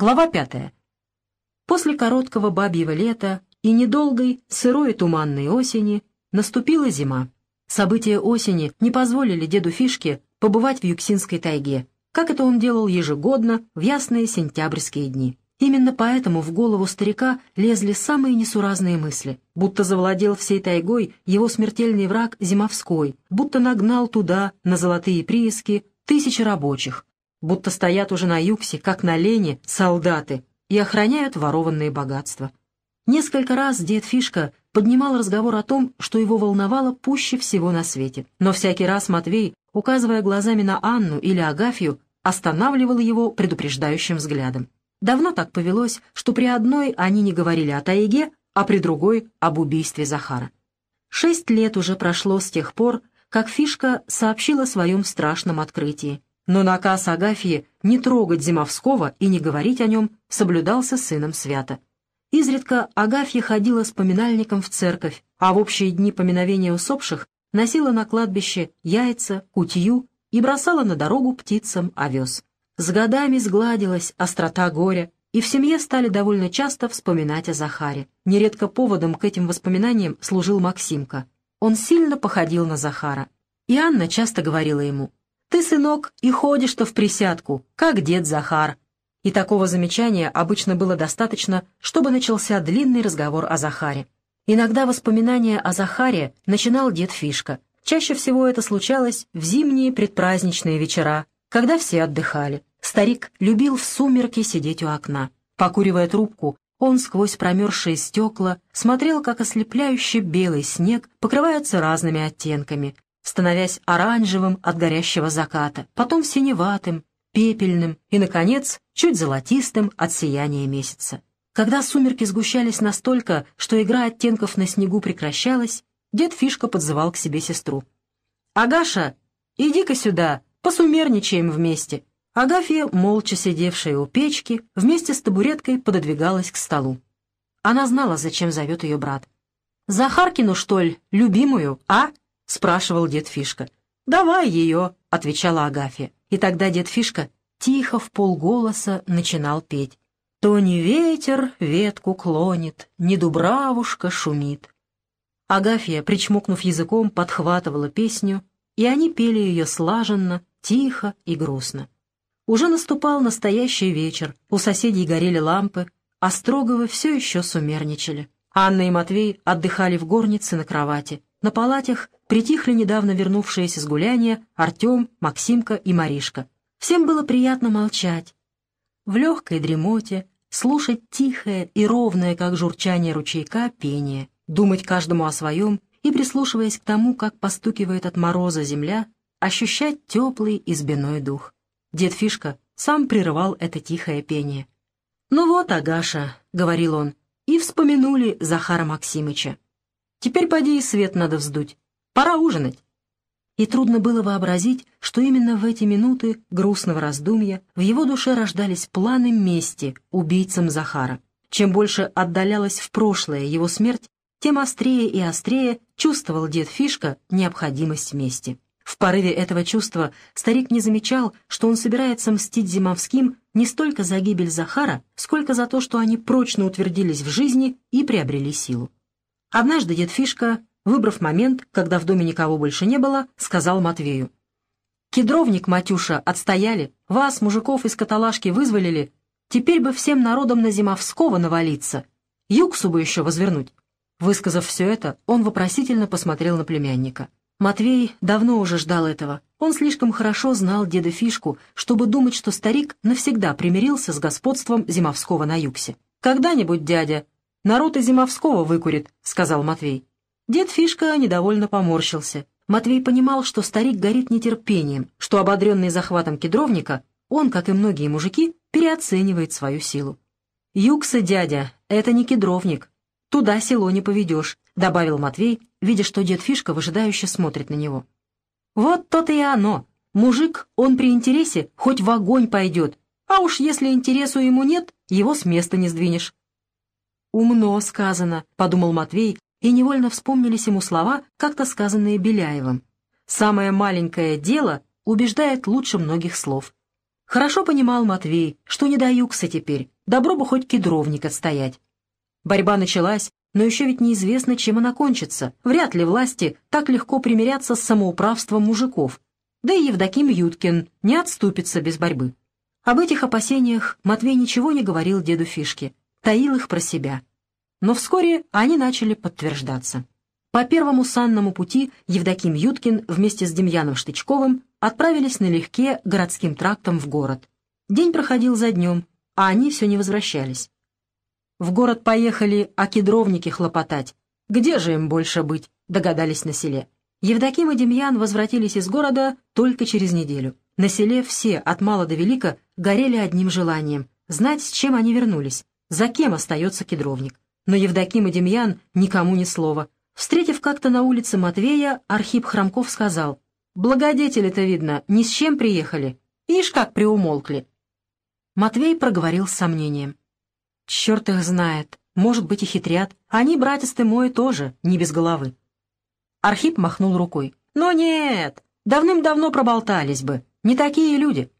Глава пятая. После короткого бабьего лета и недолгой сырой и туманной осени наступила зима. События осени не позволили деду Фишке побывать в Юксинской тайге, как это он делал ежегодно в ясные сентябрьские дни. Именно поэтому в голову старика лезли самые несуразные мысли, будто завладел всей тайгой его смертельный враг Зимовской, будто нагнал туда, на золотые прииски, тысячи рабочих, будто стоят уже на юксе, как на лене, солдаты и охраняют ворованные богатства. Несколько раз дед Фишка поднимал разговор о том, что его волновало пуще всего на свете, но всякий раз Матвей, указывая глазами на Анну или Агафью, останавливал его предупреждающим взглядом. Давно так повелось, что при одной они не говорили о тайге, а при другой — об убийстве Захара. Шесть лет уже прошло с тех пор, как Фишка сообщила о своем страшном открытии, но наказ Агафьи не трогать Зимовского и не говорить о нем соблюдался сыном свято. Изредка Агафья ходила с поминальником в церковь, а в общие дни поминовения усопших носила на кладбище яйца, кутью и бросала на дорогу птицам овес. С годами сгладилась острота горя, и в семье стали довольно часто вспоминать о Захаре. Нередко поводом к этим воспоминаниям служил Максимка. Он сильно походил на Захара. И Анна часто говорила ему, ты, сынок, и ходишь-то в присядку, как дед Захар». И такого замечания обычно было достаточно, чтобы начался длинный разговор о Захаре. Иногда воспоминания о Захаре начинал дед Фишка. Чаще всего это случалось в зимние предпраздничные вечера, когда все отдыхали. Старик любил в сумерки сидеть у окна. Покуривая трубку, он сквозь промерзшие стекла смотрел, как ослепляющий белый снег покрывается разными оттенками, становясь оранжевым от горящего заката, потом синеватым, пепельным и, наконец, чуть золотистым от сияния месяца. Когда сумерки сгущались настолько, что игра оттенков на снегу прекращалась, дед Фишка подзывал к себе сестру. «Агаша, иди-ка сюда, посумерничаем вместе». Агафья, молча сидевшая у печки, вместе с табуреткой пододвигалась к столу. Она знала, зачем зовет ее брат. «Захаркину, что ли, любимую, а?» — спрашивал дед Фишка. «Давай ее», — отвечала Агафья. И тогда дед Фишка тихо в полголоса начинал петь. «То не ветер ветку клонит, не дубравушка шумит». Агафья, причмокнув языком, подхватывала песню, и они пели ее слаженно, тихо и грустно. Уже наступал настоящий вечер, у соседей горели лампы, а Строговы все еще сумерничали. Анна и Матвей отдыхали в горнице на кровати. На палатях притихли недавно вернувшиеся с гуляния Артем, Максимка и Маришка. Всем было приятно молчать. В легкой дремоте слушать тихое и ровное, как журчание ручейка, пение, думать каждому о своем и, прислушиваясь к тому, как постукивает от мороза земля, ощущать теплый избиной дух. Дед Фишка сам прерывал это тихое пение. «Ну вот, Агаша», — говорил он, и вспомянули Захара Максимыча. Теперь поди и свет надо вздуть. Пора ужинать. И трудно было вообразить, что именно в эти минуты грустного раздумья в его душе рождались планы мести убийцам Захара. Чем больше отдалялась в прошлое его смерть, тем острее и острее чувствовал дед Фишка необходимость мести. В порыве этого чувства старик не замечал, что он собирается мстить Зимовским не столько за гибель Захара, сколько за то, что они прочно утвердились в жизни и приобрели силу. Однажды дед Фишка, выбрав момент, когда в доме никого больше не было, сказал Матвею. «Кедровник, Матюша, отстояли, вас, мужиков из каталажки, вызволили. Теперь бы всем народом на Зимовского навалиться, юксу бы еще возвернуть». Высказав все это, он вопросительно посмотрел на племянника. Матвей давно уже ждал этого. Он слишком хорошо знал деда Фишку, чтобы думать, что старик навсегда примирился с господством Зимовского на юксе. «Когда-нибудь, дядя, Народ и Зимовского выкурит», — сказал Матвей. Дед Фишка недовольно поморщился. Матвей понимал, что старик горит нетерпением, что, ободренный захватом кедровника, он, как и многие мужики, переоценивает свою силу. «Юкса, дядя, это не кедровник. Туда село не поведешь», — добавил Матвей, видя, что дед Фишка выжидающе смотрит на него. «Вот то-то и оно. Мужик, он при интересе хоть в огонь пойдет, а уж если интересу ему нет, его с места не сдвинешь. «Умно сказано», — подумал Матвей, и невольно вспомнились ему слова, как-то сказанные Беляевым. «Самое маленькое дело убеждает лучше многих слов». Хорошо понимал Матвей, что не до юкса теперь, добро бы хоть кедровник отстоять. Борьба началась, но еще ведь неизвестно, чем она кончится. Вряд ли власти так легко примирятся с самоуправством мужиков. Да и Евдоким Юткин не отступится без борьбы. Об этих опасениях Матвей ничего не говорил деду Фишке, таил их про себя. Но вскоре они начали подтверждаться. По первому санному пути Евдоким Юткин вместе с Демьяном Штычковым отправились налегке городским трактом в город. День проходил за днем, а они все не возвращались. В город поехали кедровники хлопотать. Где же им больше быть, догадались на селе. Евдоким и Демьян возвратились из города только через неделю. На селе все, от мала до велика, горели одним желанием — знать, с чем они вернулись, за кем остается кедровник. Но Евдоким и Демьян никому ни слова. Встретив как-то на улице Матвея, Архип Хромков сказал, «Благодетели-то, видно, ни с чем приехали. Ишь, как приумолкли». Матвей проговорил с сомнением. Черт их знает, может быть и хитрят. Они, братец ты мой, тоже не без головы. Архип махнул рукой. Но нет, давным-давно проболтались бы. Не такие люди.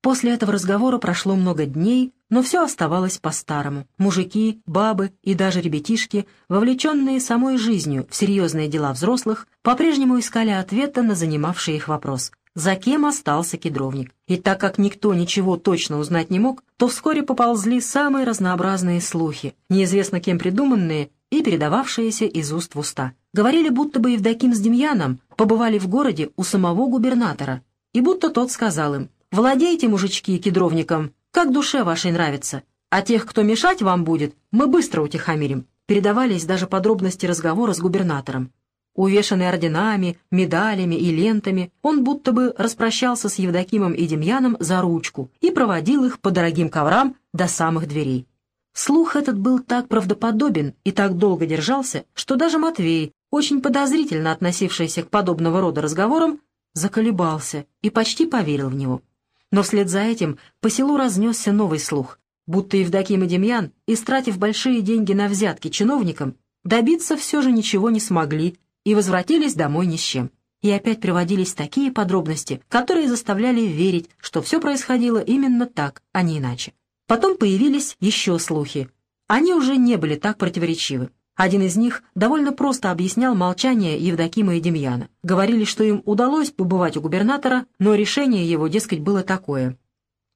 После этого разговора прошло много дней, но все оставалось по-старому. Мужики, бабы и даже ребятишки, вовлеченные самой жизнью в серьезные дела взрослых, по-прежнему искали ответа на занимавший их вопрос за кем остался кедровник. И так как никто ничего точно узнать не мог, то вскоре поползли самые разнообразные слухи, неизвестно кем придуманные и передававшиеся из уст в уста. Говорили, будто бы Евдоким с Демьяном побывали в городе у самого губернатора, и будто тот сказал им, «Владейте, мужички, кедровником, как душе вашей нравится, а тех, кто мешать вам будет, мы быстро утихомирим». Передавались даже подробности разговора с губернатором. Увешанный орденами, медалями и лентами, он будто бы распрощался с Евдокимом и Демьяном за ручку и проводил их по дорогим коврам до самых дверей. Слух этот был так правдоподобен и так долго держался, что даже Матвей, очень подозрительно относившийся к подобного рода разговорам, заколебался и почти поверил в него. Но вслед за этим по селу разнесся новый слух, будто Евдоким и Демьян, истратив большие деньги на взятки чиновникам, добиться все же ничего не смогли и возвратились домой ни с чем. И опять приводились такие подробности, которые заставляли верить, что все происходило именно так, а не иначе. Потом появились еще слухи. Они уже не были так противоречивы. Один из них довольно просто объяснял молчание Евдокима и Демьяна. Говорили, что им удалось побывать у губернатора, но решение его, дескать, было такое.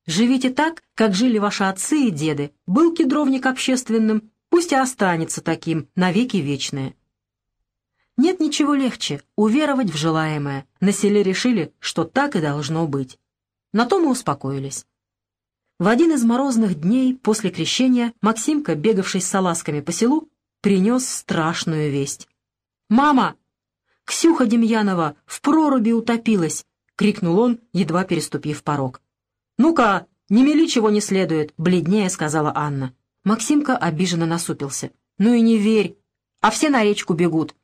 «Живите так, как жили ваши отцы и деды. Был кедровник общественным, пусть и останется таким навеки вечное». Нет ничего легче — уверовать в желаемое. На селе решили, что так и должно быть. На то мы успокоились. В один из морозных дней после крещения Максимка, бегавший с салазками по селу, принес страшную весть. «Мама! Ксюха Демьянова в проруби утопилась!» — крикнул он, едва переступив порог. «Ну-ка, не мели чего не следует!» — бледнее сказала Анна. Максимка обиженно насупился. «Ну и не верь! А все на речку бегут.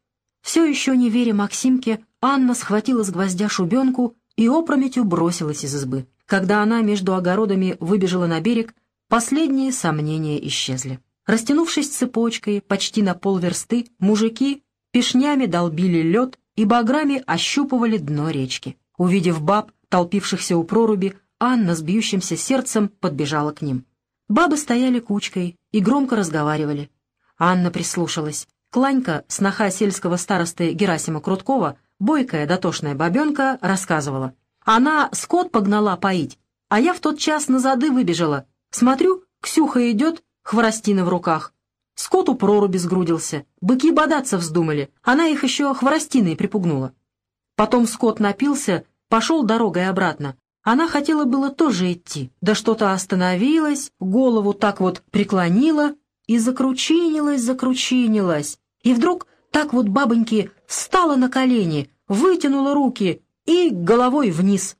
Все еще не веря Максимке, Анна схватила с гвоздя шубенку и опрометью бросилась из избы. Когда она между огородами выбежала на берег, последние сомнения исчезли. Растянувшись цепочкой почти на полверсты, мужики пешнями долбили лед и баграми ощупывали дно речки. Увидев баб, толпившихся у проруби, Анна с бьющимся сердцем подбежала к ним. Бабы стояли кучкой и громко разговаривали. Анна прислушалась. Кланька, сноха сельского старосты Герасима Круткова, бойкая дотошная бабенка, рассказывала. Она скот погнала поить, а я в тот час на зады выбежала. Смотрю, Ксюха идет, хворостина в руках. Скот у проруби сгрудился, быки бодаться вздумали, она их еще хворостиной припугнула. Потом скот напился, пошел дорогой обратно. Она хотела было тоже идти, да что-то остановилась, голову так вот преклонила и закручинилась, закручинилась. И вдруг так вот бабоньки встала на колени, вытянула руки и головой вниз.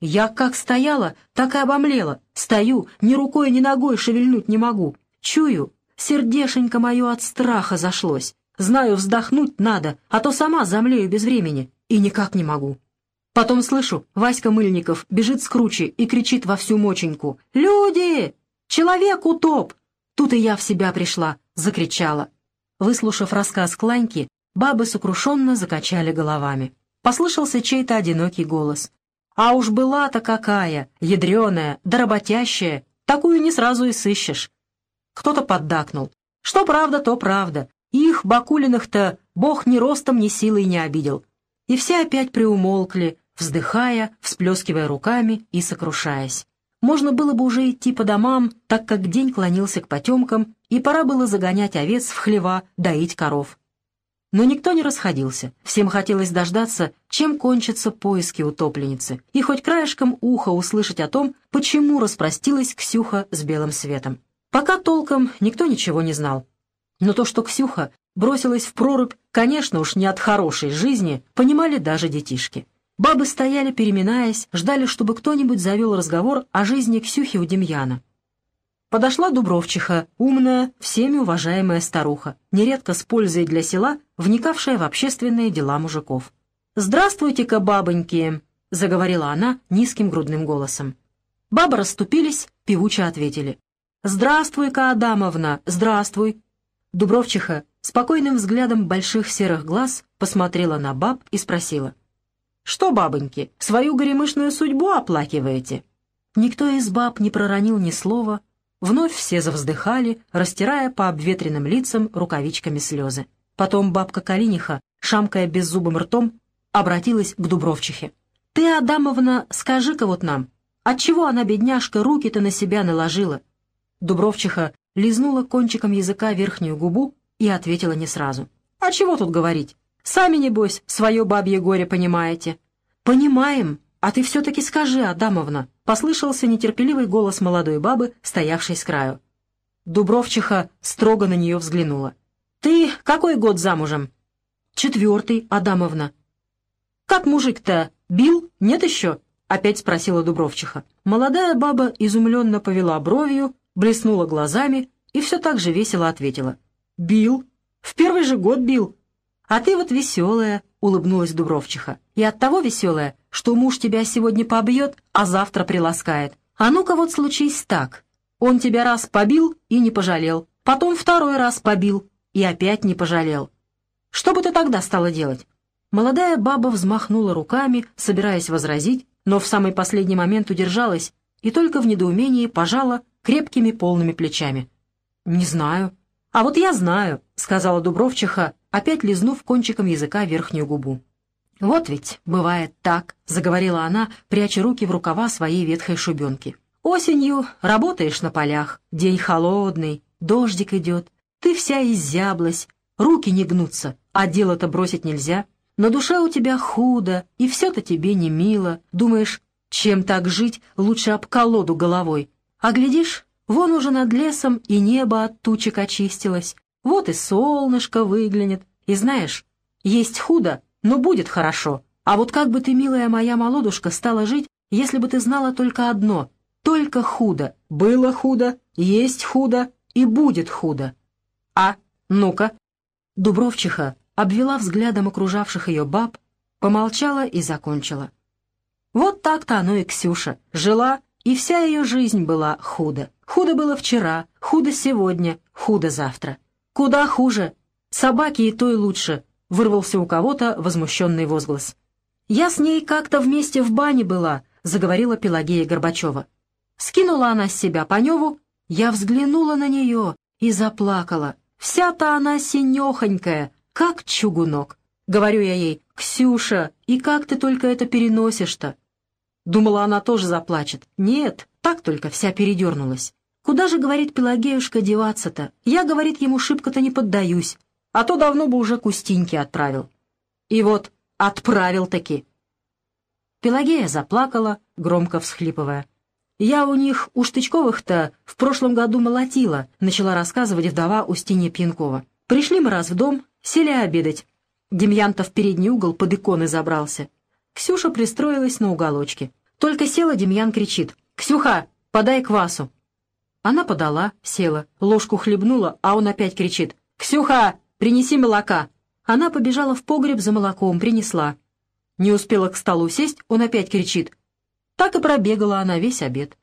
Я как стояла, так и обомлела. Стою, ни рукой, ни ногой шевельнуть не могу. Чую, сердешенько мое от страха зашлось. Знаю, вздохнуть надо, а то сама замлею без времени. И никак не могу. Потом слышу, Васька Мыльников бежит с кручи и кричит во всю моченьку. «Люди! Человек утоп!» Тут и я в себя пришла, закричала. Выслушав рассказ Кланьки, бабы сокрушенно закачали головами. Послышался чей-то одинокий голос. А уж была-то какая, ядреная, да работящая, такую не сразу и сыщешь. Кто-то поддакнул. Что правда, то правда. Их, Бакулиных-то, бог ни ростом, ни силой не обидел. И все опять приумолкли, вздыхая, всплескивая руками и сокрушаясь. Можно было бы уже идти по домам, так как день клонился к потемкам, и пора было загонять овец в хлева, доить коров. Но никто не расходился. Всем хотелось дождаться, чем кончатся поиски утопленницы, и хоть краешком уха услышать о том, почему распростилась Ксюха с белым светом. Пока толком никто ничего не знал. Но то, что Ксюха бросилась в прорубь, конечно уж не от хорошей жизни, понимали даже детишки. Бабы стояли, переминаясь, ждали, чтобы кто-нибудь завел разговор о жизни Ксюхи у Демьяна. Подошла Дубровчиха, умная, всеми уважаемая старуха, нередко с пользой для села, вникавшая в общественные дела мужиков. «Здравствуйте-ка, бабоньки!» — заговорила она низким грудным голосом. Бабы расступились, певуче ответили. «Здравствуй-ка, Адамовна, здравствуй!» Дубровчиха спокойным взглядом больших серых глаз посмотрела на баб и спросила. «Что, бабоньки, свою горемышную судьбу оплакиваете?» Никто из баб не проронил ни слова, Вновь все завздыхали, растирая по обветренным лицам рукавичками слезы. Потом бабка Калиниха, шамкая беззубым ртом, обратилась к Дубровчихе. «Ты, Адамовна, скажи-ка вот нам, отчего она, бедняжка, руки-то на себя наложила?» Дубровчиха лизнула кончиком языка верхнюю губу и ответила не сразу. «А чего тут говорить? Сами, небось, свое бабье горе понимаете». «Понимаем, а ты все-таки скажи, Адамовна», послышался нетерпеливый голос молодой бабы, стоявшей с краю. Дубровчиха строго на нее взглянула. «Ты какой год замужем?» «Четвертый, Адамовна». «Как мужик-то? Бил? Нет еще?» — опять спросила Дубровчиха. Молодая баба изумленно повела бровью, блеснула глазами и все так же весело ответила. «Бил? В первый же год бил. А ты вот веселая, — улыбнулась Дубровчиха. «И оттого веселая, что муж тебя сегодня побьет, а завтра приласкает. А ну-ка вот случись так. Он тебя раз побил и не пожалел, потом второй раз побил и опять не пожалел. Что бы ты тогда стала делать?» Молодая баба взмахнула руками, собираясь возразить, но в самый последний момент удержалась и только в недоумении пожала крепкими полными плечами. «Не знаю». «А вот я знаю», — сказала Дубровчиха, опять лизнув кончиком языка верхнюю губу. «Вот ведь бывает так», — заговорила она, пряча руки в рукава своей ветхой шубенки. «Осенью работаешь на полях, день холодный, дождик идет, ты вся изяблась, руки не гнутся, а дело-то бросить нельзя. На душе у тебя худо, и все-то тебе не мило. Думаешь, чем так жить, лучше об колоду головой. А глядишь, вон уже над лесом и небо от тучек очистилось, вот и солнышко выглянет. И знаешь, есть худо, но будет хорошо. А вот как бы ты, милая моя молодушка, стала жить, если бы ты знала только одно — только худо. Было худо, есть худо и будет худо. А, ну-ка. Дубровчиха обвела взглядом окружавших ее баб, помолчала и закончила. Вот так-то оно и Ксюша. Жила, и вся ее жизнь была худо. Худо было вчера, худо сегодня, худо завтра. «Куда хуже. Собаки и то и лучше», — вырвался у кого-то возмущенный возглас. «Я с ней как-то вместе в бане была», — заговорила Пелагея Горбачева. Скинула она с себя Паневу, я взглянула на нее и заплакала. Вся-то она синехонькая, как чугунок. Говорю я ей, «Ксюша, и как ты только это переносишь-то?» Думала, она тоже заплачет. Нет, так только вся передернулась. Куда же, говорит Пелагеюшка, деваться-то? Я, говорит, ему шибко-то не поддаюсь, а то давно бы уже кустиньки отправил. И вот отправил-таки. Пелагея заплакала, громко всхлипывая. «Я у них, у Штычковых-то, в прошлом году молотила», начала рассказывать вдова Устинья Пьянкова. «Пришли мы раз в дом, сели обедать. Демьян-то в передний угол под иконы забрался. Ксюша пристроилась на уголочке. Только села, Демьян кричит. «Ксюха, подай квасу!» Она подала, села, ложку хлебнула, а он опять кричит. «Ксюха, принеси молока!» Она побежала в погреб за молоком, принесла. Не успела к столу сесть, он опять кричит. Так и пробегала она весь обед.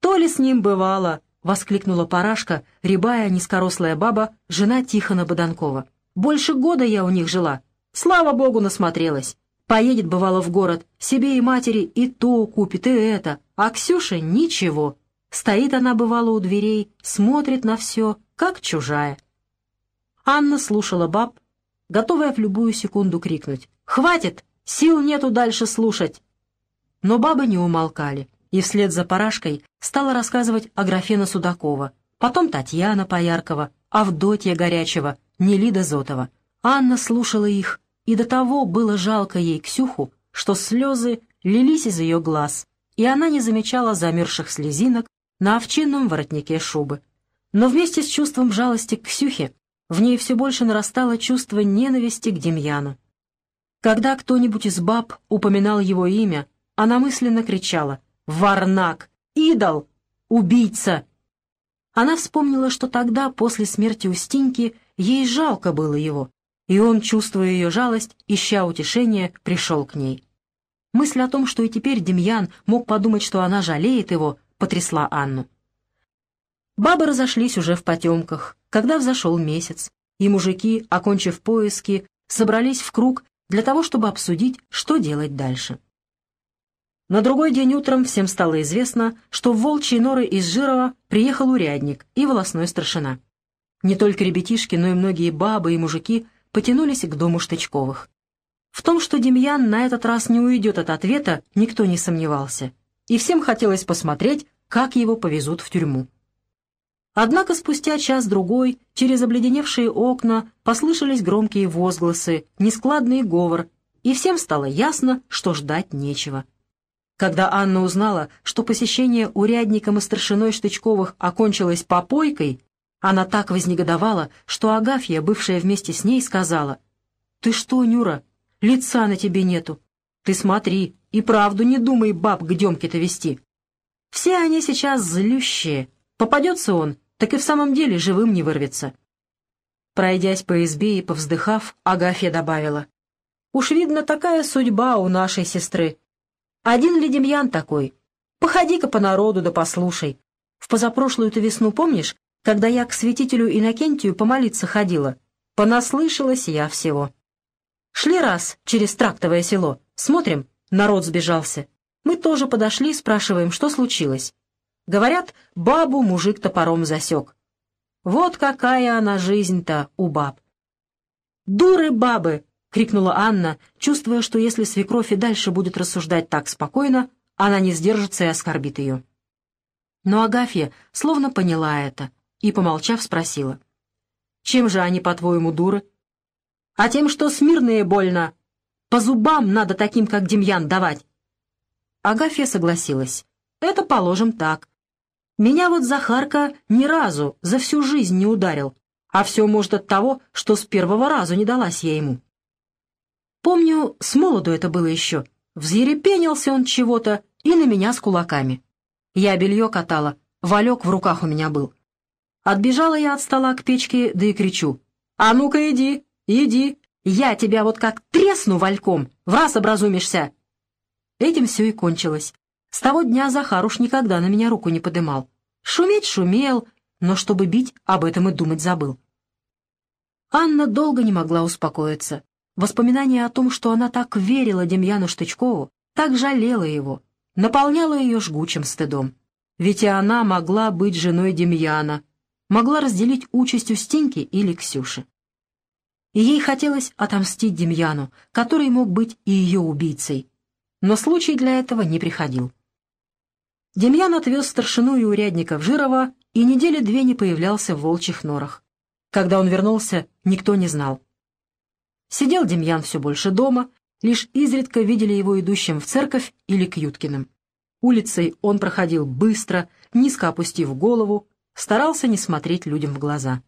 «То ли с ним бывало!» — воскликнула Парашка, рябая низкорослая баба, жена Тихона Боданкова. «Больше года я у них жила. Слава богу, насмотрелась. Поедет, бывало, в город, себе и матери и то купит, и это, а Ксюша ничего. Стоит она, бывало, у дверей, смотрит на все, как чужая. Анна слушала баб, готовая в любую секунду крикнуть. «Хватит! Сил нету дальше слушать!» Но бабы не умолкали, и вслед за Парашкой стала рассказывать о Графена Судакова, потом Татьяна Пояркова, Авдотья Горячева, Нелида Зотова. Анна слушала их, и до того было жалко ей Ксюху, что слезы лились из ее глаз, и она не замечала замерзших слезинок на овчинном воротнике шубы. Но вместе с чувством жалости к Ксюхе в ней все больше нарастало чувство ненависти к Демьяну. Когда кто-нибудь из баб упоминал его имя, она мысленно кричала «Варнак! Идол! Убийца!» Она вспомнила, что тогда, после смерти Устиньки, ей жалко было его, и он, чувствуя ее жалость, ища утешения, пришел к ней. Мысль о том, что и теперь Демьян мог подумать, что она жалеет его, потрясла Анну. Бабы разошлись уже в потемках, когда взошел месяц, и мужики, окончив поиски, собрались в круг для того, чтобы обсудить, что делать дальше. На другой день утром всем стало известно, что в Волчьи норы из Жирова приехал урядник и волосной старшина. Не только ребятишки, но и многие бабы и мужики потянулись к дому Штычковых. В том, что Демьян на этот раз не уйдет от ответа, никто не сомневался, и всем хотелось посмотреть, как его повезут в тюрьму. Однако спустя час-другой через обледеневшие окна послышались громкие возгласы, нескладный говор, и всем стало ясно, что ждать нечего. Когда Анна узнала, что посещение урядником и старшиной Штычковых окончилось попойкой, она так вознегодовала, что Агафья, бывшая вместе с ней, сказала, «Ты что, Нюра, лица на тебе нету. Ты смотри, и правду не думай баб к Демке-то вести. Все они сейчас злющие. Попадется он, так и в самом деле живым не вырвется». Пройдясь по избе и повздыхав, Агафья добавила, «Уж видно, такая судьба у нашей сестры. Один ли Демьян такой? Походи-ка по народу да послушай. В позапрошлую-то весну, помнишь, когда я к святителю Иннокентию помолиться ходила. Понаслышалась я всего. Шли раз через трактовое село. Смотрим, народ сбежался. Мы тоже подошли, спрашиваем, что случилось. Говорят, бабу мужик топором засек. Вот какая она жизнь-то у баб. «Дуры бабы!» — крикнула Анна, чувствуя, что если свекровь и дальше будет рассуждать так спокойно, она не сдержится и оскорбит ее. Но Агафья словно поняла это — и, помолчав, спросила. «Чем же они, по-твоему, дуры?» «А тем, что смирные больно. По зубам надо таким, как Демьян, давать». Агафья согласилась. «Это положим так. Меня вот Захарка ни разу за всю жизнь не ударил, а все может от того, что с первого разу не далась я ему. Помню, с молоду это было еще. Взъерепенился он чего-то и на меня с кулаками. Я белье катала, валек в руках у меня был. Отбежала я от стола к печке, да и кричу. «А ну-ка иди, иди! Я тебя вот как тресну вальком, в раз образумишься!» Этим все и кончилось. С того дня Захар уж никогда на меня руку не подымал. Шуметь шумел, но чтобы бить, об этом и думать забыл. Анна долго не могла успокоиться. Воспоминание о том, что она так верила Демьяну Штычкову, так жалела его, наполняло ее жгучим стыдом. Ведь и она могла быть женой Демьяна, могла разделить участь Устиньки или Ксюши. И ей хотелось отомстить Демьяну, который мог быть и ее убийцей. Но случай для этого не приходил. Демьян отвез старшину и урядника в и недели две не появлялся в волчьих норах. Когда он вернулся, никто не знал. Сидел Демьян все больше дома, лишь изредка видели его идущим в церковь или к Юткиным. Улицей он проходил быстро, низко опустив голову, старался не смотреть людям в глаза.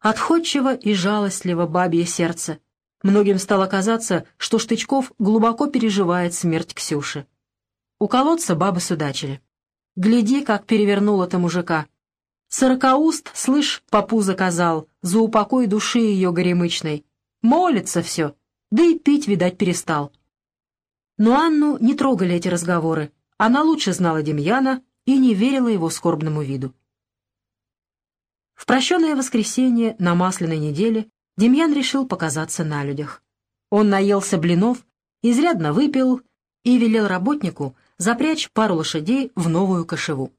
Отходчиво и жалостливо бабье сердце. Многим стало казаться, что Штычков глубоко переживает смерть Ксюши. У колодца бабы судачили. Гляди, как перевернул это мужика. Сорокауст, слышь, попу заказал, за упокой души ее горемычной. Молится все, да и пить, видать, перестал. Но Анну не трогали эти разговоры. Она лучше знала Демьяна и не верила его скорбному виду. В прощенное воскресенье на масляной неделе Демьян решил показаться на людях. Он наелся блинов изрядно выпил и велел работнику запрячь пару лошадей в новую кошеву.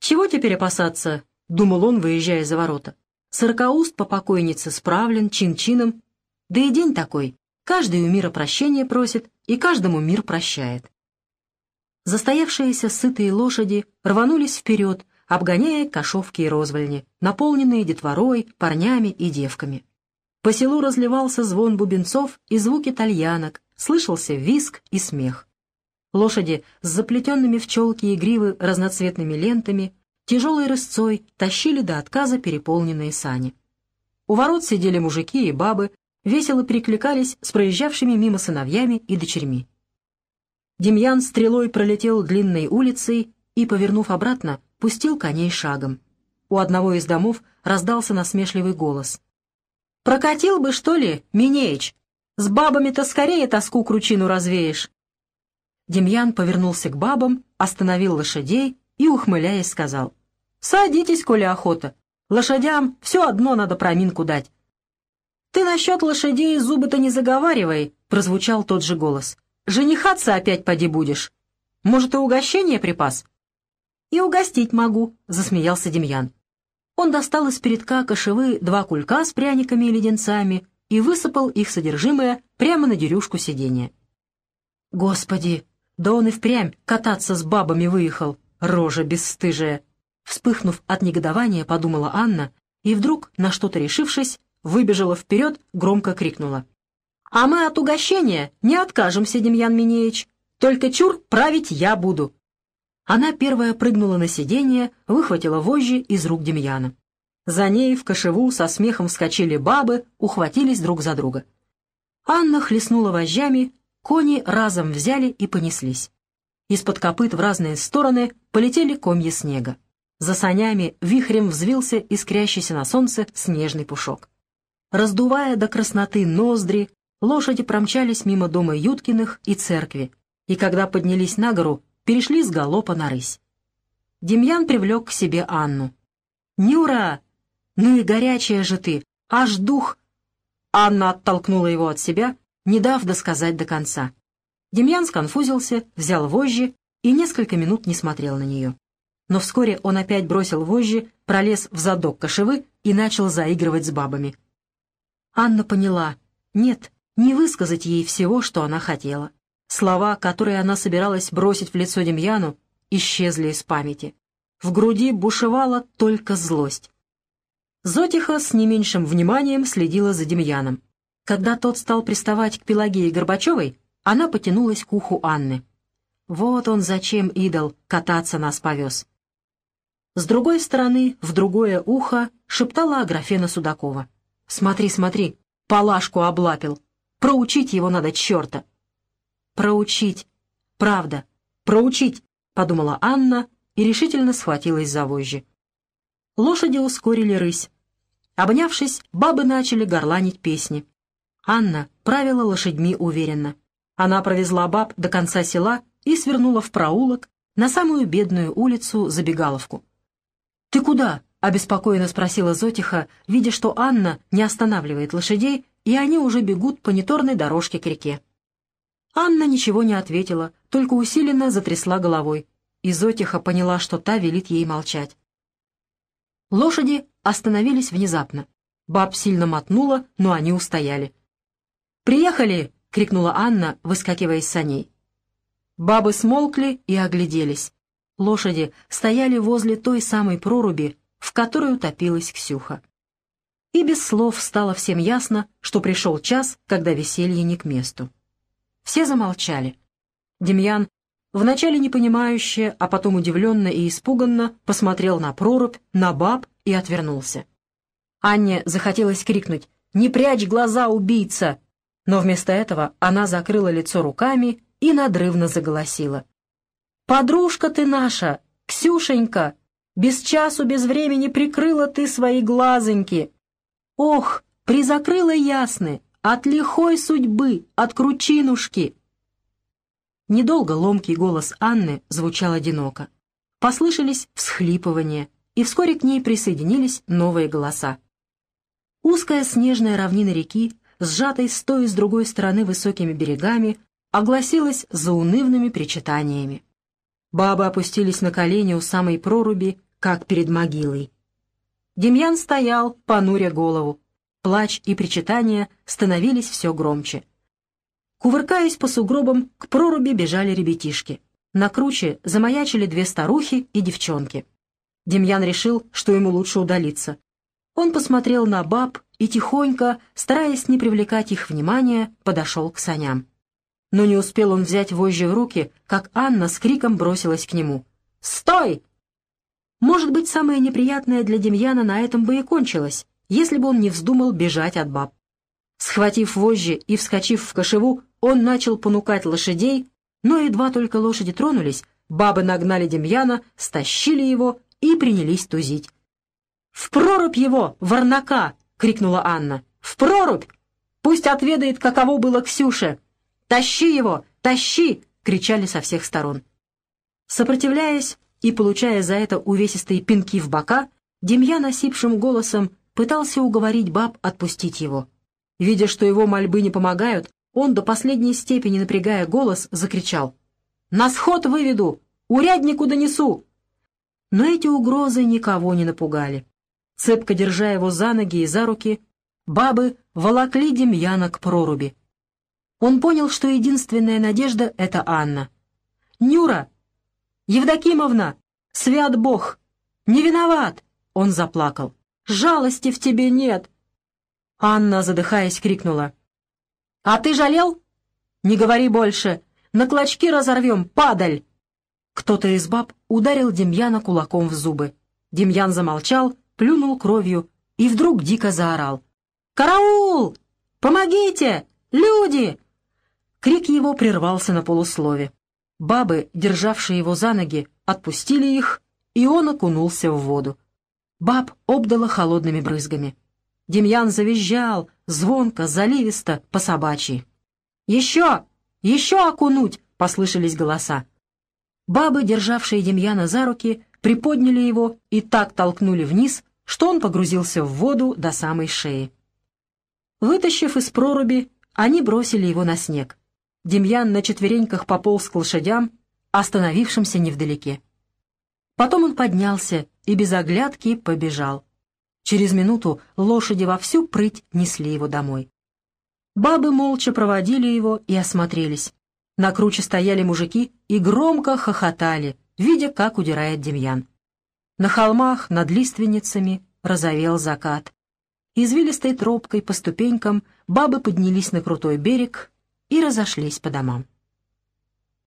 «Чего теперь опасаться?» — думал он, выезжая за ворота. «Сорокауст по покойнице справлен, чин-чином. Да и день такой. Каждый у мира прощения просит, и каждому мир прощает». Застоявшиеся сытые лошади рванулись вперед, обгоняя кошовки и розвальни, наполненные детворой, парнями и девками. По селу разливался звон бубенцов и звуки тальянок, слышался виск и смех. Лошади с заплетенными в челки и гривы разноцветными лентами, тяжелой рысцой тащили до отказа переполненные сани. У ворот сидели мужики и бабы, весело перекликались с проезжавшими мимо сыновьями и дочерьми. Демьян стрелой пролетел длинной улицей и, повернув обратно, пустил коней шагом. У одного из домов раздался насмешливый голос. «Прокатил бы, что ли, Минеич? С бабами-то скорее тоску кручину развеешь». Демьян повернулся к бабам, остановил лошадей и, ухмыляясь, сказал. «Садитесь, коли охота. Лошадям все одно надо проминку дать». «Ты насчет лошадей зубы-то не заговаривай», — прозвучал тот же голос. «Женихаться опять поди будешь. Может, и угощение припас?» «И угостить могу», — засмеялся Демьян. Он достал из передка кошевы два кулька с пряниками и леденцами и высыпал их содержимое прямо на дерюшку сиденья. «Господи, да он и впрямь кататься с бабами выехал, рожа бесстыжая!» Вспыхнув от негодования, подумала Анна, и вдруг, на что-то решившись, выбежала вперед, громко крикнула. «А мы от угощения не откажемся, Демьян Минеич. Только чур править я буду». Она первая прыгнула на сиденье, выхватила вожжи из рук Демьяна. За ней в кошеву со смехом вскочили бабы, ухватились друг за друга. Анна хлестнула вожжами, Кони разом взяли и понеслись. Из-под копыт в разные стороны полетели комья снега. За санями вихрем взвился искрящийся на солнце снежный пушок. Раздувая до красноты ноздри, лошади промчались мимо дома Юткиных и церкви, и когда поднялись на гору, перешли с галопа на рысь. Демьян привлек к себе Анну. «Нюра! Ну и горячая же ты! Аж дух!» Анна оттолкнула его от себя не дав досказать до конца. Демьян сконфузился, взял вожжи и несколько минут не смотрел на нее. Но вскоре он опять бросил вожжи, пролез в задок кошевы и начал заигрывать с бабами. Анна поняла, нет, не высказать ей всего, что она хотела. Слова, которые она собиралась бросить в лицо Демьяну, исчезли из памяти. В груди бушевала только злость. Зотиха с не меньшим вниманием следила за Демьяном. Когда тот стал приставать к Пелагее Горбачевой, она потянулась к уху Анны. Вот он зачем, идол, кататься нас повез. С другой стороны, в другое ухо шептала Аграфена Судакова. «Смотри, смотри, Палашку облапил. Проучить его надо, черта!» «Проучить! Правда, проучить!» — подумала Анна и решительно схватилась за вожжи. Лошади ускорили рысь. Обнявшись, бабы начали горланить песни. Анна правила лошадьми уверенно. Она провезла баб до конца села и свернула в проулок на самую бедную улицу Забегаловку. «Ты куда?» — обеспокоенно спросила Зотиха, видя, что Анна не останавливает лошадей, и они уже бегут по неторной дорожке к реке. Анна ничего не ответила, только усиленно затрясла головой, и Зотиха поняла, что та велит ей молчать. Лошади остановились внезапно. Баб сильно мотнула, но они устояли. «Приехали!» — крикнула Анна, выскакивая из саней. Бабы смолкли и огляделись. Лошади стояли возле той самой проруби, в которую топилась Ксюха. И без слов стало всем ясно, что пришел час, когда веселье не к месту. Все замолчали. Демьян, вначале непонимающе, а потом удивленно и испуганно, посмотрел на прорубь, на баб и отвернулся. Анне захотелось крикнуть «Не прячь глаза, убийца!» но вместо этого она закрыла лицо руками и надрывно заголосила. «Подружка ты наша, Ксюшенька! Без часу, без времени прикрыла ты свои глазоньки! Ох, призакрыла ясны, от лихой судьбы, от кручинушки!» Недолго ломкий голос Анны звучал одиноко. Послышались всхлипывания, и вскоре к ней присоединились новые голоса. Узкая снежная равнина реки сжатой с той и с другой стороны высокими берегами, огласилась заунывными причитаниями. Бабы опустились на колени у самой проруби, как перед могилой. Демьян стоял, понуря голову. Плач и причитания становились все громче. Кувыркаясь по сугробам, к проруби бежали ребятишки. На круче замаячили две старухи и девчонки. Демьян решил, что ему лучше удалиться. Он посмотрел на баб и тихонько, стараясь не привлекать их внимания, подошел к саням. Но не успел он взять вожжи в руки, как Анна с криком бросилась к нему. «Стой!» Может быть, самое неприятное для Демьяна на этом бы и кончилось, если бы он не вздумал бежать от баб. Схватив вожжи и вскочив в кошеву, он начал понукать лошадей, но едва только лошади тронулись, бабы нагнали Демьяна, стащили его и принялись тузить. «В прорубь его, Варнака!» — крикнула Анна. «В прорубь! Пусть отведает, каково было Ксюше! Тащи его! Тащи!» — кричали со всех сторон. Сопротивляясь и получая за это увесистые пинки в бока, Демьян осипшим голосом пытался уговорить баб отпустить его. Видя, что его мольбы не помогают, он до последней степени напрягая голос закричал. «На сход выведу! Уряднику донесу!» Но эти угрозы никого не напугали. Цепко держа его за ноги и за руки, бабы волокли Демьяна к проруби. Он понял, что единственная надежда — это Анна. «Нюра! Евдокимовна! Свят Бог! Не виноват!» Он заплакал. «Жалости в тебе нет!» Анна, задыхаясь, крикнула. «А ты жалел? Не говори больше! На клочки разорвем, падаль!» Кто-то из баб ударил Демьяна кулаком в зубы. Демьян замолчал плюнул кровью и вдруг дико заорал. «Караул! Помогите! Люди!» Крик его прервался на полуслове. Бабы, державшие его за ноги, отпустили их, и он окунулся в воду. Баб обдало холодными брызгами. Демьян завизжал, звонко, заливисто, по собачьи. «Еще! Еще окунуть!» — послышались голоса. Бабы, державшие Демьяна за руки, приподняли его и так толкнули вниз, что он погрузился в воду до самой шеи. Вытащив из проруби, они бросили его на снег. Демьян на четвереньках пополз к лошадям, остановившимся невдалеке. Потом он поднялся и без оглядки побежал. Через минуту лошади во всю прыть несли его домой. Бабы молча проводили его и осмотрелись. На круче стояли мужики и громко хохотали, видя, как удирает Демьян. На холмах над лиственницами разовел закат. Извилистой тропкой по ступенькам бабы поднялись на крутой берег и разошлись по домам.